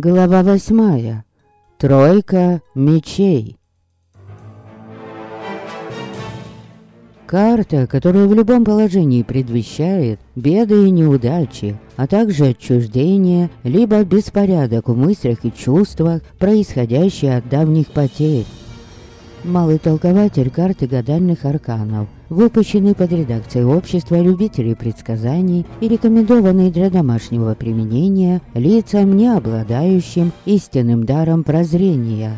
Глава восьмая. Тройка мечей. Карта, которая в любом положении предвещает беды и неудачи, а также отчуждение, либо беспорядок в мыслях и чувствах, происходящий от давних потерь. Малый толкователь карты гадальных арканов, выпущенный под редакцией Общества любителей предсказаний и рекомендованный для домашнего применения лицам, не обладающим истинным даром прозрения.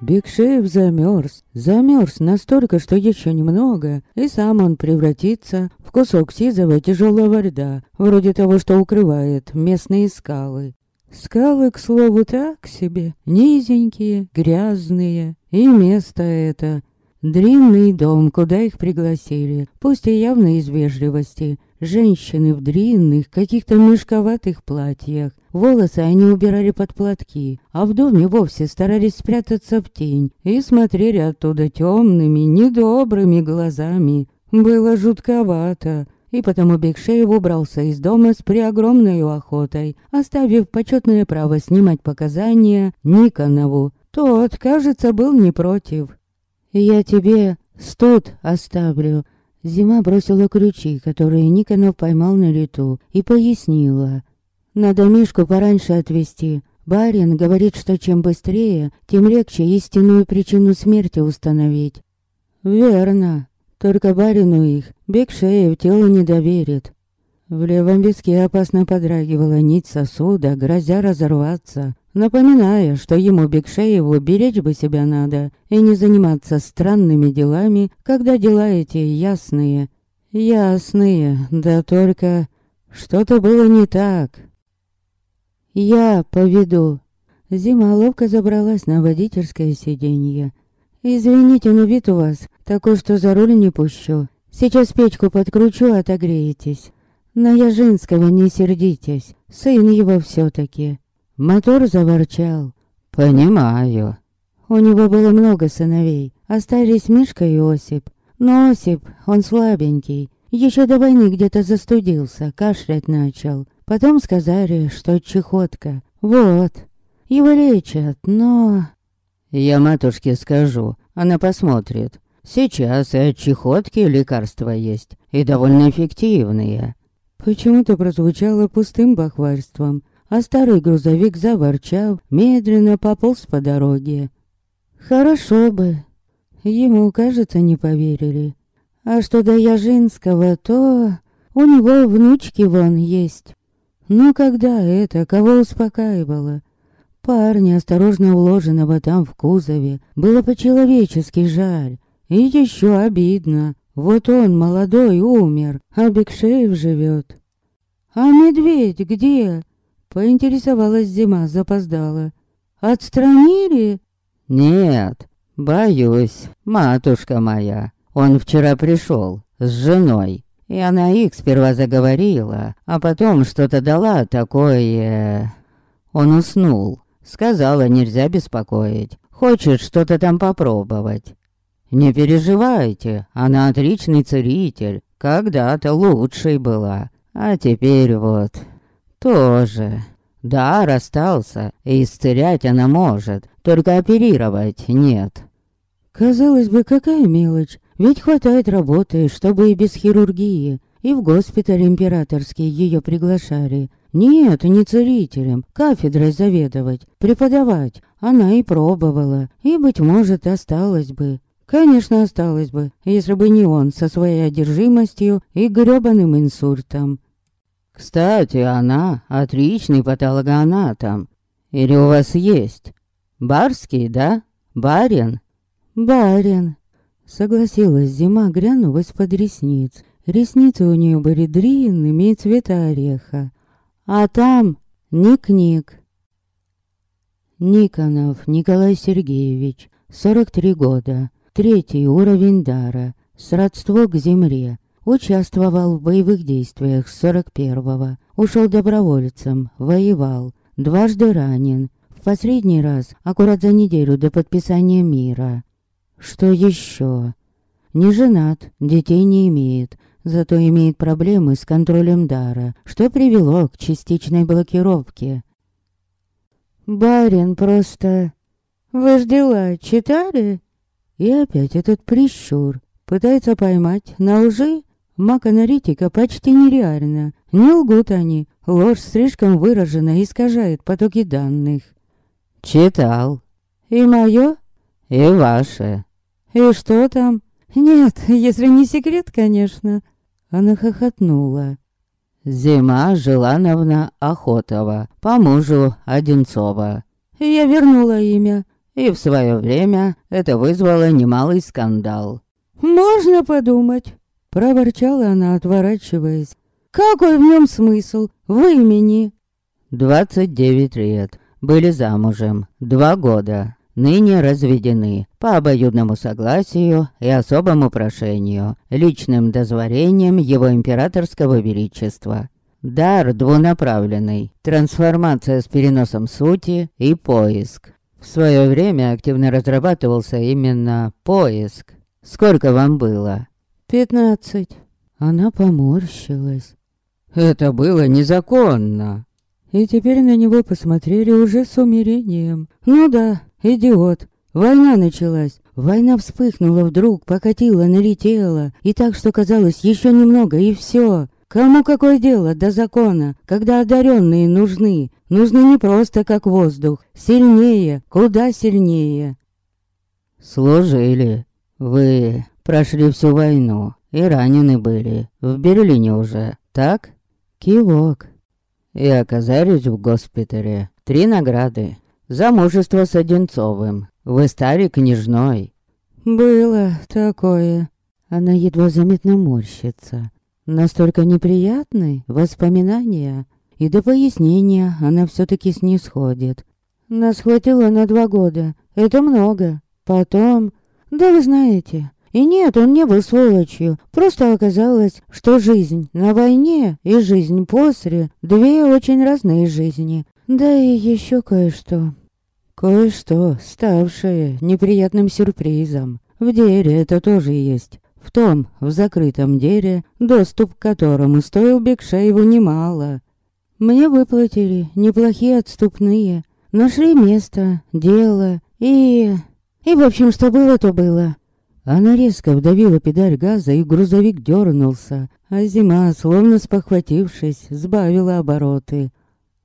Бигшеев замерз. Замерз настолько, что еще немного, и сам он превратится в кусок сизого тяжелого льда, вроде того, что укрывает местные скалы. Скалы, к слову, так себе, низенькие, грязные, и место это. Длинный дом, куда их пригласили, пусть и явно из вежливости. Женщины в длинных, каких-то мешковатых платьях. Волосы они убирали под платки, а в доме вовсе старались спрятаться в тень и смотрели оттуда темными, недобрыми глазами. Было жутковато и потому Бекшеев убрался из дома с преогромной охотой, оставив почетное право снимать показания Никонову. Тот, кажется, был не против. «Я тебе студ оставлю». Зима бросила ключи, которые Никонов поймал на лету, и пояснила. «Надо Мишку пораньше отвезти. Барин говорит, что чем быстрее, тем легче истинную причину смерти установить». «Верно. Только барину их Бекшеев тело не доверит. В левом виске опасно подрагивала нить сосуда, грозя разорваться, напоминая, что ему Бекшееву беречь бы себя надо и не заниматься странными делами, когда дела эти ясные. Ясные, да только что-то было не так. «Я поведу». Зима ловко забралась на водительское сиденье. «Извините, но вид у вас такой, что за руль не пущу. Сейчас печку подкручу, отогреетесь. На Яжинского не сердитесь, сын его все-таки. Мотор заворчал. Понимаю. У него было много сыновей. Остались Мишка и Осип. Но Осип, он слабенький. Еще до войны где-то застудился, кашлять начал. Потом сказали, что чехотка. Вот. Его лечат, но... Я матушке скажу, она посмотрит. Сейчас и от чехотки лекарства есть, и довольно эффективные. Почему-то прозвучало пустым бахвальством, а старый грузовик, заворчав, медленно пополз по дороге. Хорошо бы. Ему, кажется, не поверили. А что до Яжинского, то у него внучки вон есть. Но когда это, кого успокаивало? Парня, осторожно уложенного там в кузове, было по-человечески жаль. И еще обидно. Вот он, молодой, умер, а Бекшеев живет. «А медведь где?» Поинтересовалась зима, запоздала. «Отстранили?» «Нет, боюсь, матушка моя. Он вчера пришел с женой, и она их сперва заговорила, а потом что-то дала такое...» Он уснул. Сказала, нельзя беспокоить. Хочет что-то там попробовать. Не переживайте, она отличный целитель. Когда-то лучшей была. А теперь вот... Тоже. Да, расстался, и исцелять она может, только оперировать нет. Казалось бы, какая мелочь, ведь хватает работы, чтобы и без хирургии. И в госпиталь императорский ее приглашали. Нет, не целителем, кафедрой заведовать, преподавать. Она и пробовала, и, быть может, осталась бы. Конечно, осталось бы, если бы не он со своей одержимостью и грёбаным инсультом. Кстати, она отличный патологоанатом. Или у вас есть? Барский, да? Барин? Барин. Согласилась зима, грянув из-под ресниц. Ресницы у нее были длинными и цвета ореха. А там Ник-Ник. Никонов Николай Сергеевич, 43 года, Третий уровень дара. Сродство к земле. Участвовал в боевых действиях с 41-го. Ушел добровольцем. Воевал. Дважды ранен. В последний раз, аккурат за неделю до подписания мира. Что еще? Не женат, детей не имеет. зато имеет проблемы с контролем дара, что привело к частичной блокировке. «Барин просто... Вы ж дела читали?» И опять этот прищур. Пытается поймать на лжи? Маг-аналитика почти нереально. Не лгут они. Ложь слишком выражена и искажает потоки данных. Читал. И мое? И ваше. И что там? Нет, если не секрет, конечно. Она хохотнула. Зима Желановна Охотова, по мужу Одинцова. Я вернула имя. И в свое время это вызвало немалый скандал. «Можно подумать», — проворчала она, отворачиваясь. «Какой в нем смысл? В имени?» «Двадцать девять лет. Были замужем. Два года. Ныне разведены по обоюдному согласию и особому прошению, личным дозволением его императорского величества. Дар двунаправленный, трансформация с переносом сути и поиск. В свое время активно разрабатывался именно поиск. Сколько вам было? Пятнадцать. Она поморщилась. Это было незаконно. И теперь на него посмотрели уже с умирением. Ну да, идиот. Война началась. Война вспыхнула вдруг, покатила, налетела. И так, что казалось, еще немного, и все. Кому какое дело до закона, когда одаренные нужны? Нужны не просто как воздух, сильнее, куда сильнее. Служили. Вы прошли всю войну и ранены были. В Берлине уже, так? Кивок. И оказались в госпитале. Три награды. Замужество с Одинцовым. Вы стали княжной. Было такое. Она едва заметно морщится. Настолько неприятны воспоминания. И до пояснения она все-таки снисходит. Нас хватило на два года. Это много. Потом... Да вы знаете. И нет, он не был сволочью. Просто оказалось, что жизнь на войне и жизнь после — две очень разные жизни. Да и еще кое-что. Кое-что, ставшее неприятным сюрпризом. В деле это тоже есть. В том, в закрытом деле, доступ к которому стоил Бекшееву немало. Мне выплатили неплохие отступные. Нашли место, дело и... И, в общем, что было, то было. Она резко вдавила педаль газа, и грузовик дернулся, а зима, словно спохватившись, сбавила обороты.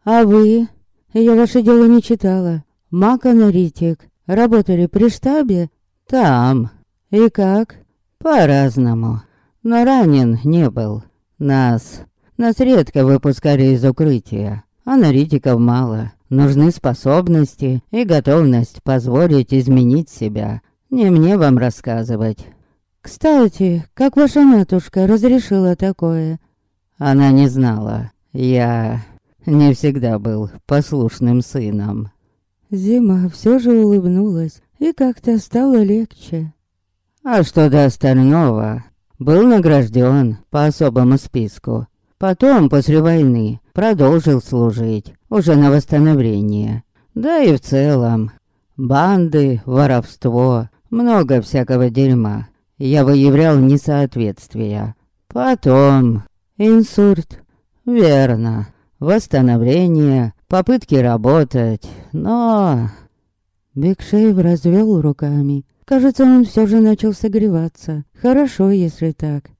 «А вы? Я ваше дело не читала. Маг-аналитик. Работали при штабе?» «Там. И как?» По-разному. Но ранен не был. Нас... Нас редко выпускали из укрытия. Аналитиков мало. Нужны способности и готовность позволить изменить себя. Не мне вам рассказывать. Кстати, как ваша матушка разрешила такое? Она не знала. Я не всегда был послушным сыном. Зима все же улыбнулась, и как-то стало легче. А что до остального, был награжден по особому списку. Потом, после войны, продолжил служить, уже на восстановление. Да и в целом, банды, воровство, много всякого дерьма. Я выявлял несоответствия. Потом, инсульт, верно, восстановление, попытки работать, но... Бекшеев развел руками. Кажется, он все же начал согреваться. Хорошо, если так.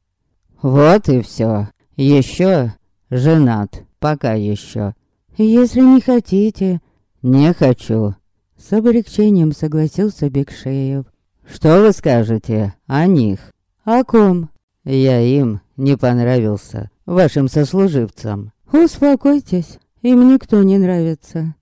Вот и все. Еще женат. Пока еще. Если не хотите. Не хочу. С облегчением согласился Бекшеев. Что вы скажете о них? О ком? Я им не понравился. Вашим сослуживцам. Успокойтесь. Им никто не нравится.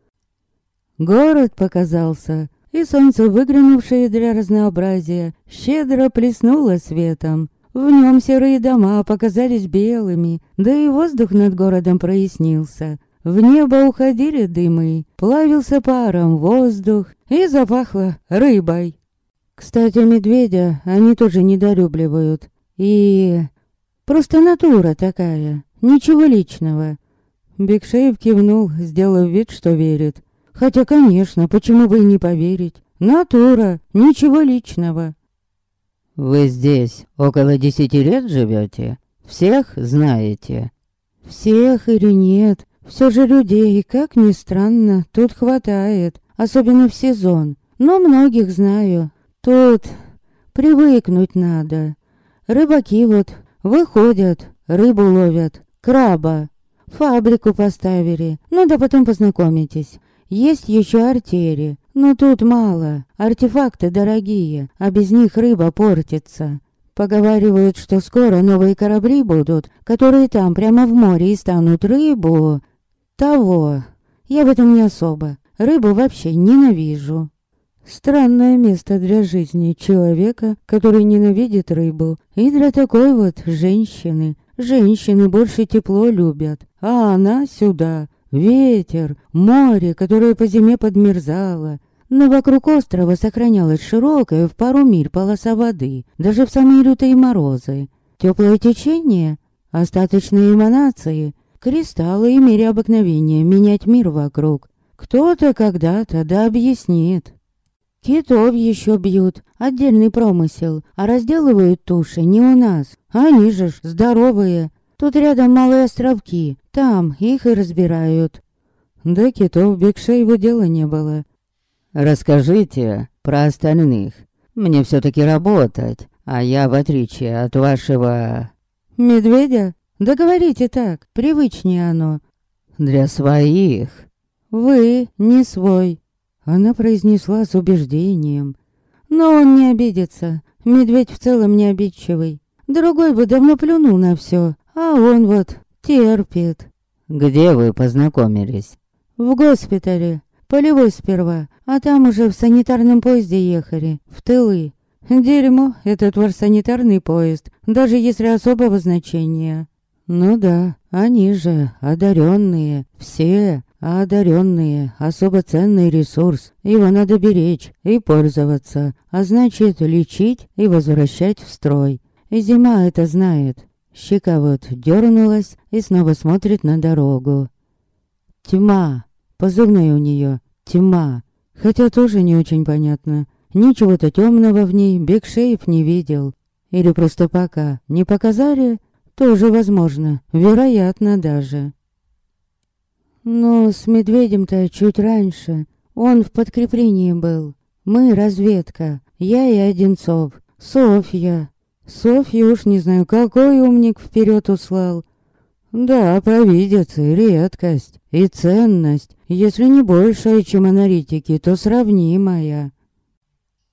Город показался и солнце, выглянувшее для разнообразия, щедро плеснуло светом. В нем серые дома показались белыми, да и воздух над городом прояснился. В небо уходили дымы, плавился паром воздух и запахло рыбой. Кстати, медведя они тоже недолюбливают. И... просто натура такая, ничего личного. Бекшеев кивнул, сделав вид, что верит. Хотя, конечно, почему бы и не поверить? Натура, ничего личного. Вы здесь около десяти лет живете? Всех знаете?» «Всех или нет? Все же людей, как ни странно, тут хватает, особенно в сезон. Но многих знаю. Тут привыкнуть надо. Рыбаки вот выходят, рыбу ловят, краба. Фабрику поставили, ну да потом познакомитесь. Есть еще артери, но тут мало. Артефакты дорогие, а без них рыба портится. Поговаривают, что скоро новые корабли будут, которые там прямо в море и станут рыбу. Того. Я в этом не особо. Рыбу вообще ненавижу. Странное место для жизни человека, который ненавидит рыбу. И для такой вот женщины. Женщины больше тепло любят, а она сюда. Ветер, море, которое по зиме подмерзало. Но вокруг острова сохранялась широкая в пару миль полоса воды, даже в самые лютые морозы. Теплое течение, остаточные эманации, кристаллы имели обыкновение менять мир вокруг. Кто-то когда-то да объяснит. Китов еще бьют, отдельный промысел, а разделывают туши не у нас. Они же ж здоровые. Тут рядом малые островки, там их и разбирают. Да китов Бекше его дела не было. Расскажите про остальных. Мне все-таки работать, а я, в отличие от вашего... Медведя? Да говорите так, привычнее оно. Для своих. Вы не свой. Она произнесла с убеждением. Но он не обидится. Медведь в целом не обидчивый. Другой бы давно плюнул на все, а он вот терпит. Где вы познакомились? В госпитале. Полевой сперва, а там уже в санитарном поезде ехали, в тылы. Дерьмо, этот ваш санитарный поезд, даже если особого значения. Ну да, они же одаренные, все, а одаренные — особо ценный ресурс. Его надо беречь и пользоваться, а значит лечить и возвращать в строй. И зима это знает. Щека вот дернулась и снова смотрит на дорогу. Тьма. Позывной у нее тьма. Хотя тоже не очень понятно. Ничего-то темного в ней Бекшеев не видел. Или просто пока не показали, тоже возможно, вероятно даже. Но с медведем-то чуть раньше. Он в подкреплении был. Мы разведка. Я и Одинцов. Софья. Софья уж не знаю, какой умник вперед услал. Да, провидец и редкость, и ценность, если не большая, чем аналитики, то сравнимая.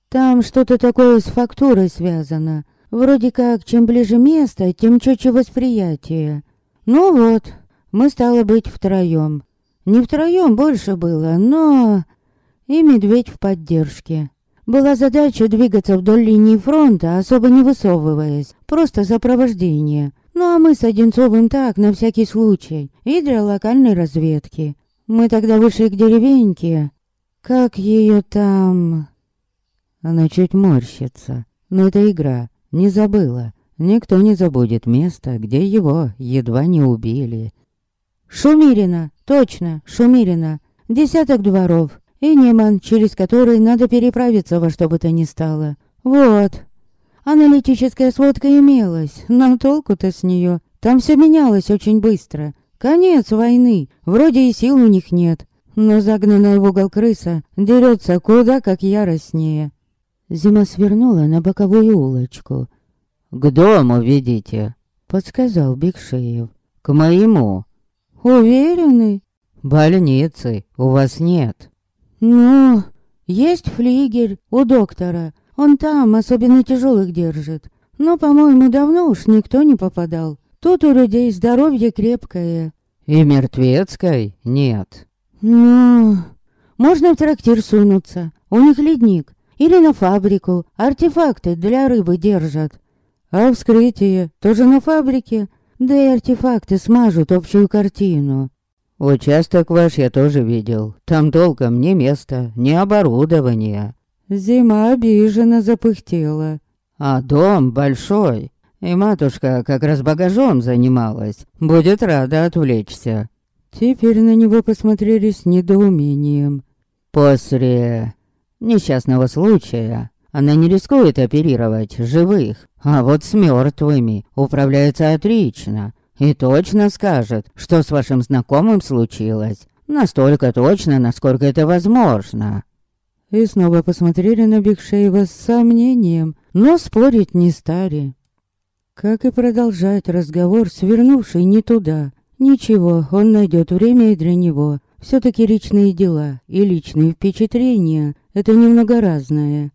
Там что-то такое с фактурой связано. Вроде как, чем ближе место, тем четче восприятие. Ну вот, мы, стало быть, втроем. Не втроем больше было, но... И медведь в поддержке. Была задача двигаться вдоль линии фронта, особо не высовываясь, просто сопровождение. Ну а мы с Одинцовым так, на всякий случай, и для локальной разведки. Мы тогда вышли к деревеньке. Как ее там... Она чуть морщится, но это игра, не забыла. Никто не забудет место, где его едва не убили. Шумирина, точно, Шумирина. Десяток дворов. И Неман, через который надо переправиться во что бы то ни стало. Вот. Аналитическая сводка имелась, но толку-то с нее. Там все менялось очень быстро. Конец войны. Вроде и сил у них нет. Но загнанная в угол крыса дерется куда как яростнее. Зима свернула на боковую улочку. «К дому ведите», — подсказал Бекшеев. «К моему». Уверены? Больницы у вас нет. Ну, есть флигель у доктора. Он там особенно тяжелых держит. Но, по-моему, давно уж никто не попадал. Тут у людей здоровье крепкое. И мертвецкой нет. Ну, можно в трактир сунуться. У них ледник. Или на фабрику. Артефакты для рыбы держат. А вскрытие тоже на фабрике. Да и артефакты смажут общую картину. Участок ваш я тоже видел. Там толком ни места, ни оборудования. Зима обиженно запыхтела. А дом большой. И матушка как раз багажом занималась. Будет рада отвлечься. Теперь на него посмотрели с недоумением. После несчастного случая она не рискует оперировать живых. А вот с мертвыми управляется отлично. И точно скажет, что с вашим знакомым случилось. Настолько точно, насколько это возможно. И снова посмотрели на Бигшеева с сомнением, но спорить не стали. Как и продолжать разговор, свернувший не туда. Ничего, он найдет время и для него. Все-таки личные дела и личные впечатления — это немного разное.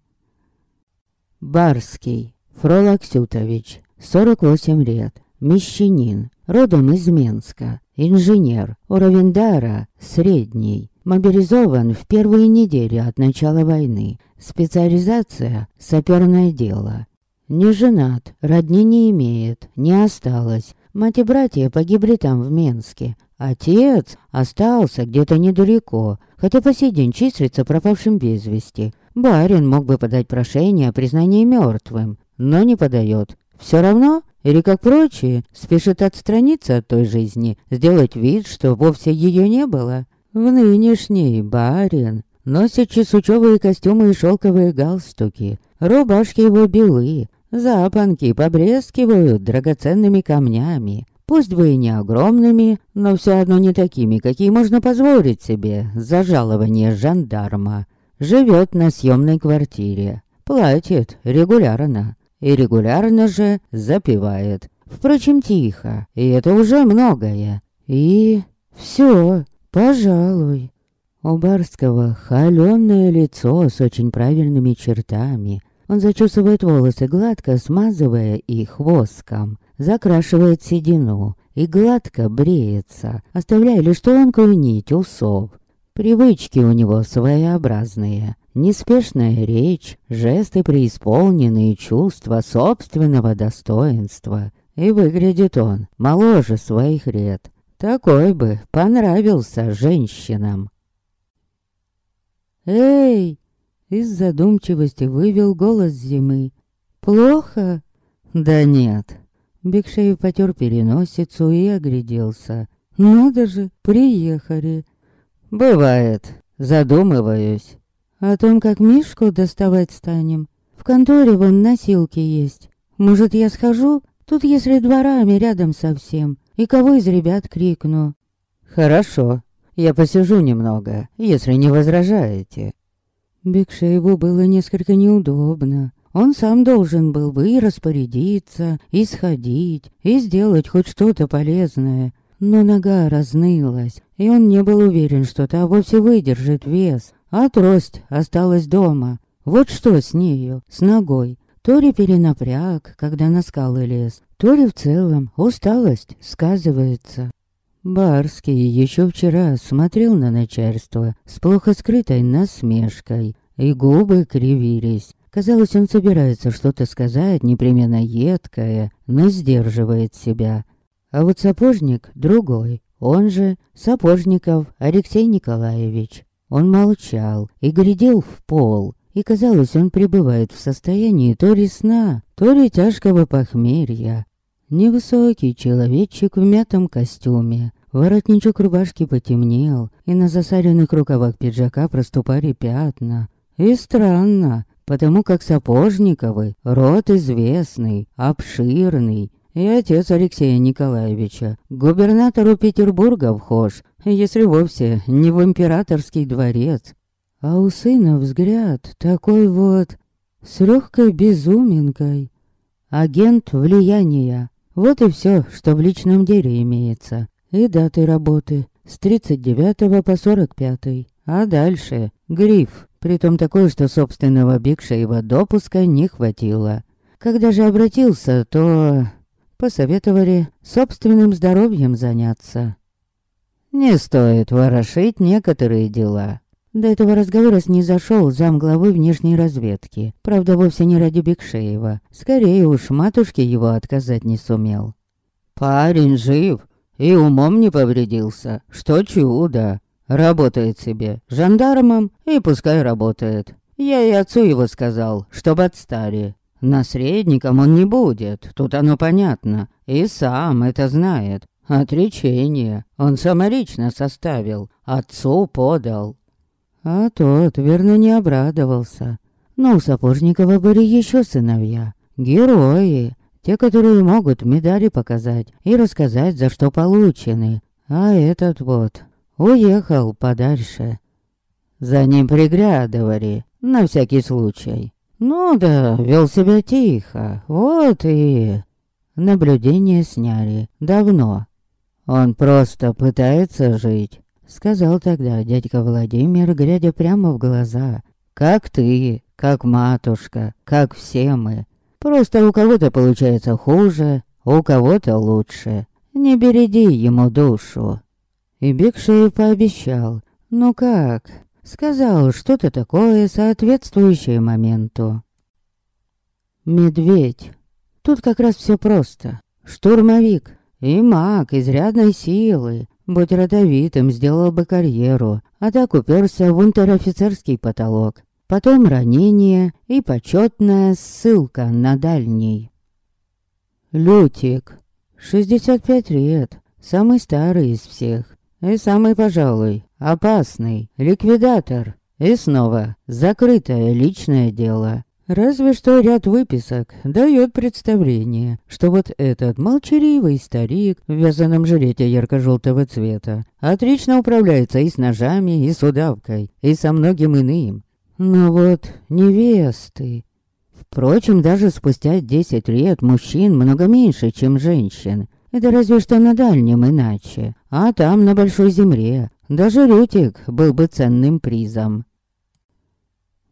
Барский, Фрол Аксютович, 48 лет, мещанин, родом из Менска, инженер, уровень дара средний, мобилизован в первые недели от начала войны, специализация – саперное дело. Не женат, родни не имеет, не осталось. Мать и братья погибли там, в Менске. Отец остался где-то недалеко, хотя по сей день числится пропавшим без вести. Барин мог бы подать прошение о признании мертвым, но не подает. Все равно, или как прочие, спешит отстраниться от той жизни, сделать вид, что вовсе ее не было. В нынешний барин носит чесучевые костюмы и шелковые галстуки. Рубашки его белые, запонки поблескивают драгоценными камнями. Пусть бы и не огромными, но все одно не такими, какие можно позволить себе за жалование жандарма. Живет на съемной квартире, платит регулярно и регулярно же запивает. Впрочем, тихо, и это уже многое. И все, пожалуй. У Барского холеное лицо с очень правильными чертами. Он зачесывает волосы гладко, смазывая их воском, закрашивает седину и гладко бреется, оставляя лишь тонкую нить усов. Привычки у него своеобразные. Неспешная речь, жесты преисполненные чувства собственного достоинства. И выглядит он моложе своих лет. Такой бы понравился женщинам. «Эй!» Из задумчивости вывел голос зимы. «Плохо?» «Да нет». Бекшеев потер переносицу и огляделся. «Надо же, приехали». «Бывает. Задумываюсь». О том, как Мишку доставать станем. В конторе вон носилки есть. Может, я схожу? Тут если дворами рядом совсем. И кого из ребят крикну. Хорошо. Я посижу немного, если не возражаете. Бекшееву было несколько неудобно. Он сам должен был бы и распорядиться, и сходить, и сделать хоть что-то полезное. Но нога разнылась, и он не был уверен, что та вовсе выдержит вес. А трость осталась дома. Вот что с нею, с ногой. То ли перенапряг, когда на скалы лез, то ли в целом усталость сказывается. Барский еще вчера смотрел на начальство с плохо скрытой насмешкой, и губы кривились. Казалось, он собирается что-то сказать, непременно едкое, но сдерживает себя. А вот сапожник другой, он же Сапожников Алексей Николаевич. Он молчал и глядел в пол, и казалось, он пребывает в состоянии то ли сна, то ли тяжкого похмелья. Невысокий человечек в мятом костюме, воротничок рубашки потемнел, и на засаленных рукавах пиджака проступали пятна. И странно, потому как Сапожниковы род известный, обширный, и отец Алексея Николаевича, губернатору Петербурга вхож, если вовсе не в императорский дворец. А у сына взгляд такой вот, с легкой безуминкой. Агент влияния. Вот и все, что в личном деле имеется. И даты работы с 39 по 45. А дальше гриф, притом такой, что собственного Бикшеева допуска не хватило. Когда же обратился, то посоветовали собственным здоровьем заняться. Не стоит ворошить некоторые дела. До этого разговора снизошел замглавы внешней разведки. Правда, вовсе не ради Бекшеева. Скорее уж, матушке его отказать не сумел. Парень жив и умом не повредился. Что чудо. Работает себе жандармом и пускай работает. Я и отцу его сказал, чтоб отстали. Наследником он не будет, тут оно понятно. И сам это знает. Отречение он самолично составил, отцу подал. А тот, верно, не обрадовался. Но у Сапожникова были еще сыновья. Герои, те, которые могут медали показать и рассказать, за что получены. А этот вот уехал подальше. За ним приглядывали, на всякий случай. Ну да, вел себя тихо, вот и... Наблюдение сняли. Давно. Он просто пытается жить. Сказал тогда дядька Владимир, глядя прямо в глаза. Как ты, как матушка, как все мы. Просто у кого-то получается хуже, у кого-то лучше. Не береди ему душу. И Бекшеев пообещал. Ну как? Сказал что-то такое, соответствующее моменту. Медведь. Тут как раз все просто. Штурмовик. И маг изрядной силы. Будь родовитым, сделал бы карьеру, а так уперся в унтер-офицерский потолок. Потом ранение и почетная ссылка на дальний. Лютик. 65 лет. Самый старый из всех. И самый, пожалуй, опасный. Ликвидатор. И снова закрытое личное дело. Разве что ряд выписок дает представление, что вот этот молчаливый старик в вязаном жилете ярко-желтого цвета отлично управляется и с ножами, и с удавкой, и со многим иным. Но вот невесты... Впрочем, даже спустя десять лет мужчин много меньше, чем женщин. Это разве что на дальнем иначе. А там, на Большой Земле, даже Рютик был бы ценным призом.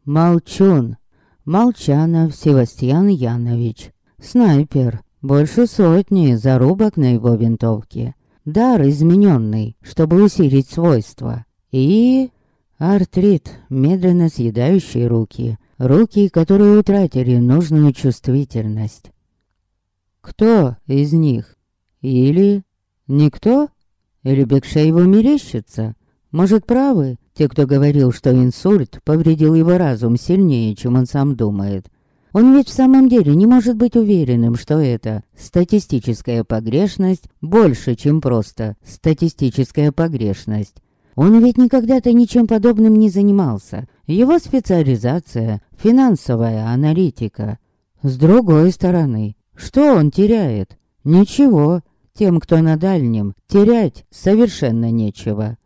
Молчун. Молчанов Севастьян Янович. Снайпер. Больше сотни зарубок на его винтовке. Дар измененный, чтобы усилить свойства. И... Артрит, медленно съедающий руки. Руки, которые утратили нужную чувствительность. Кто из них? Или... Никто? Или Бекшееву мерещится? Может, правы те, кто говорил, что инсульт повредил его разум сильнее, чем он сам думает? Он ведь в самом деле не может быть уверенным, что это статистическая погрешность больше, чем просто статистическая погрешность. Он ведь никогда-то ничем подобным не занимался. Его специализация – финансовая аналитика. С другой стороны, что он теряет? Ничего. Тем, кто на дальнем, терять совершенно нечего.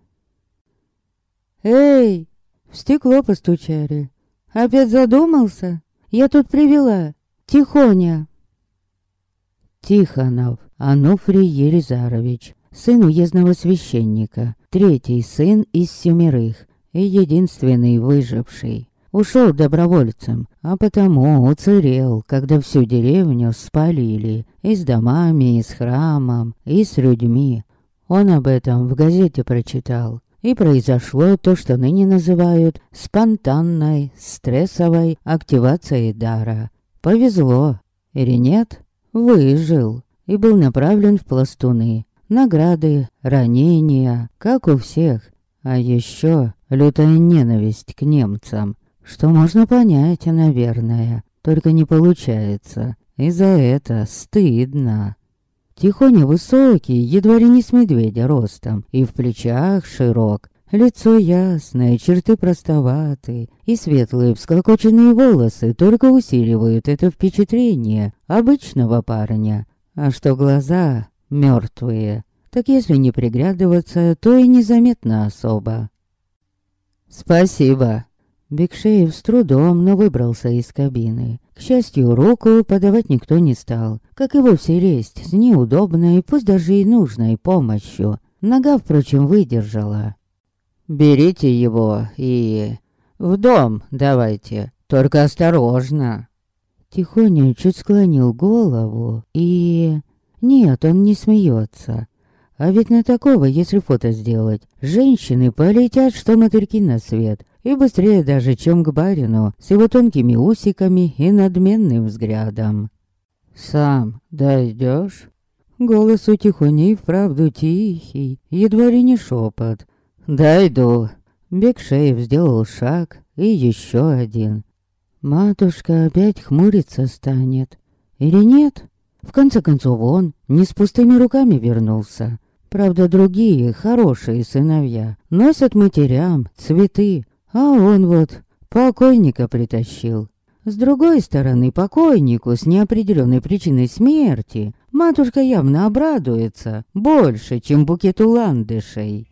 «Эй!» В стекло постучали. «Опять задумался? Я тут привела. Тихоня!» Тихонов Ануфрий Елизарович, сын уездного священника, третий сын из семерых и единственный выживший. Ушел добровольцем, а потому уцелел, когда всю деревню спалили, и с домами, и с храмом, и с людьми. Он об этом в газете прочитал и произошло то, что ныне называют спонтанной, стрессовой активацией дара. Повезло. Или нет? Выжил. И был направлен в пластуны. Награды, ранения, как у всех. А еще лютая ненависть к немцам. Что можно понять, наверное. Только не получается. И за это стыдно. Тихоня высокий, едва ли не с медведя ростом, и в плечах широк. Лицо ясное, черты простоватые, и светлые всклокоченные волосы только усиливают это впечатление обычного парня. А что глаза мертвые, так если не приглядываться, то и незаметно особо. «Спасибо», Бекшеев с трудом, но выбрался из кабины. К счастью, руку подавать никто не стал, как и вовсе лезть с неудобной, пусть даже и нужной помощью. Нога, впрочем, выдержала. «Берите его и... в дом давайте, только осторожно!» Тихоня чуть склонил голову и... Нет, он не смеется. А ведь на такого, если фото сделать, женщины полетят, что мотыльки на свет, и быстрее даже, чем к барину, с его тонкими усиками и надменным взглядом. «Сам дойдешь?» Голос у Тихони вправду тихий, едва ли не шепот. «Дойду». Бекшеев сделал шаг и еще один. Матушка опять хмуриться станет. Или нет? В конце концов он не с пустыми руками вернулся. Правда, другие, хорошие сыновья, носят матерям цветы, а он вот покойника притащил. С другой стороны, покойнику с неопределенной причиной смерти матушка явно обрадуется больше, чем букету ландышей.